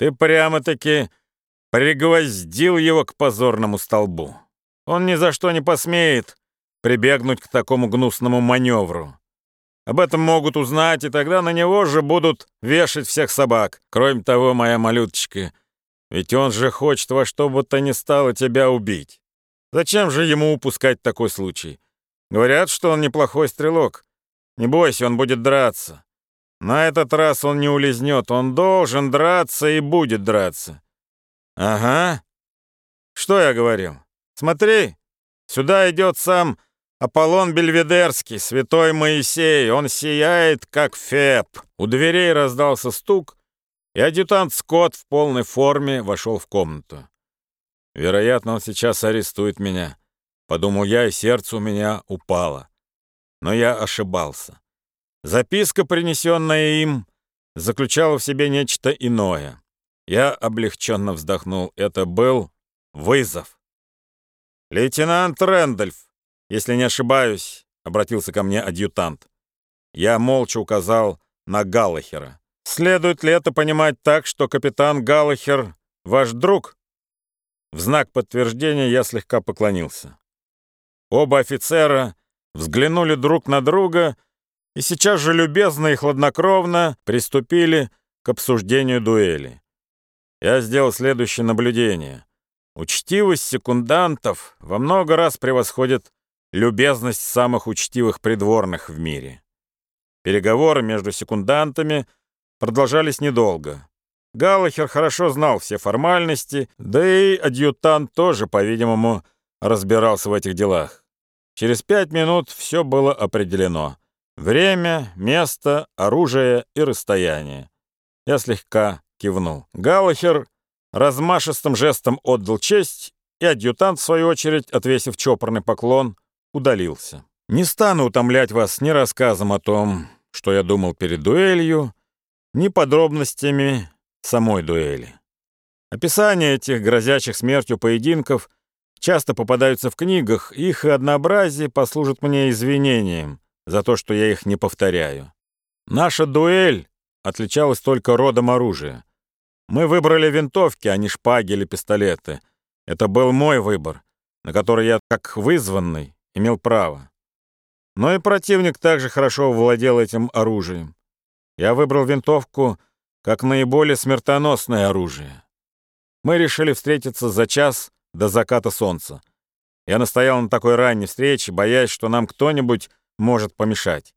Ты прямо-таки пригвоздил его к позорному столбу. Он ни за что не посмеет прибегнуть к такому гнусному маневру. Об этом могут узнать, и тогда на него же будут вешать всех собак. Кроме того, моя малюточка, ведь он же хочет во что бы то ни стало тебя убить. Зачем же ему упускать такой случай? Говорят, что он неплохой стрелок. Не бойся, он будет драться. На этот раз он не улизнет, он должен драться и будет драться. Ага. Что я говорил? Смотри, сюда идет сам Аполлон Бельведерский, святой Моисей. Он сияет, как Феб. У дверей раздался стук, и адъютант Скотт в полной форме вошел в комнату. Вероятно, он сейчас арестует меня. Подумал я, и сердце у меня упало. Но я ошибался. Записка, принесенная им, заключала в себе нечто иное. Я облегченно вздохнул. Это был вызов. «Лейтенант Рэндольф, если не ошибаюсь», — обратился ко мне адъютант. Я молча указал на Галлахера. «Следует ли это понимать так, что капитан Галлахер — ваш друг?» В знак подтверждения я слегка поклонился. Оба офицера взглянули друг на друга и сейчас же любезно и хладнокровно приступили к обсуждению дуэли. Я сделал следующее наблюдение. Учтивость секундантов во много раз превосходит любезность самых учтивых придворных в мире. Переговоры между секундантами продолжались недолго. Галлахер хорошо знал все формальности, да и адъютант тоже, по-видимому, разбирался в этих делах. Через пять минут все было определено. Время, место, оружие и расстояние. Я слегка кивнул. Галлахер размашистым жестом отдал честь, и адъютант, в свою очередь, отвесив чопорный поклон, удалился. Не стану утомлять вас ни рассказом о том, что я думал перед дуэлью, ни подробностями самой дуэли. Описание этих грозящих смертью поединков — часто попадаются в книгах, их однообразие послужит мне извинением за то, что я их не повторяю. Наша дуэль отличалась только родом оружия. Мы выбрали винтовки, а не шпаги или пистолеты. Это был мой выбор, на который я, как вызванный, имел право. Но и противник также хорошо владел этим оружием. Я выбрал винтовку как наиболее смертоносное оружие. Мы решили встретиться за час до заката солнца. Я настоял на такой ранней встрече, боясь, что нам кто-нибудь может помешать.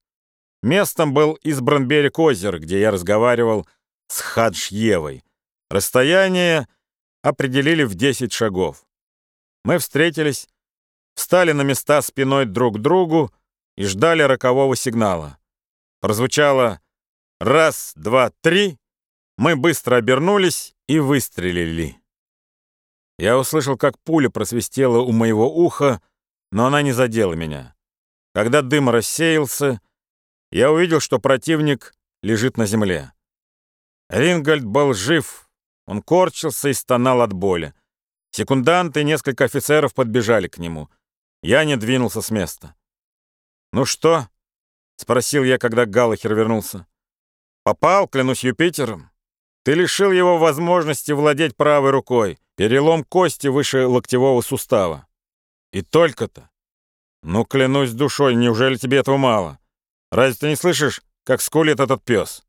Местом был избран берег озера, где я разговаривал с Хаджьевой. Расстояние определили в 10 шагов. Мы встретились, встали на места спиной друг к другу и ждали рокового сигнала. Прозвучало «раз, два, три», мы быстро обернулись и выстрелили. Я услышал, как пуля просвистела у моего уха, но она не задела меня. Когда дым рассеялся, я увидел, что противник лежит на земле. Рингольд был жив, он корчился и стонал от боли. Секунданты и несколько офицеров подбежали к нему. Я не двинулся с места. «Ну что?» — спросил я, когда Галлахер вернулся. «Попал, клянусь Юпитером. Ты лишил его возможности владеть правой рукой. Перелом кости выше локтевого сустава. И только-то. Ну, клянусь душой, неужели тебе этого мало? Разве ты не слышишь, как скулит этот пес?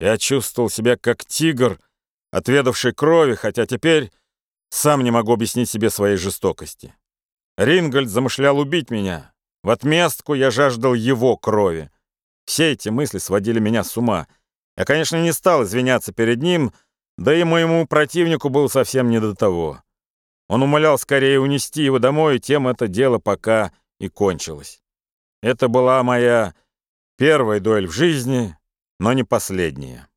Я чувствовал себя как тигр, отведавший крови, хотя теперь сам не могу объяснить себе своей жестокости. Рингольд замышлял убить меня. В отместку я жаждал его крови. Все эти мысли сводили меня с ума. Я, конечно, не стал извиняться перед ним, да и моему противнику был совсем не до того. Он умолял скорее унести его домой, и тем это дело пока и кончилось. Это была моя первая дуэль в жизни, но не последняя.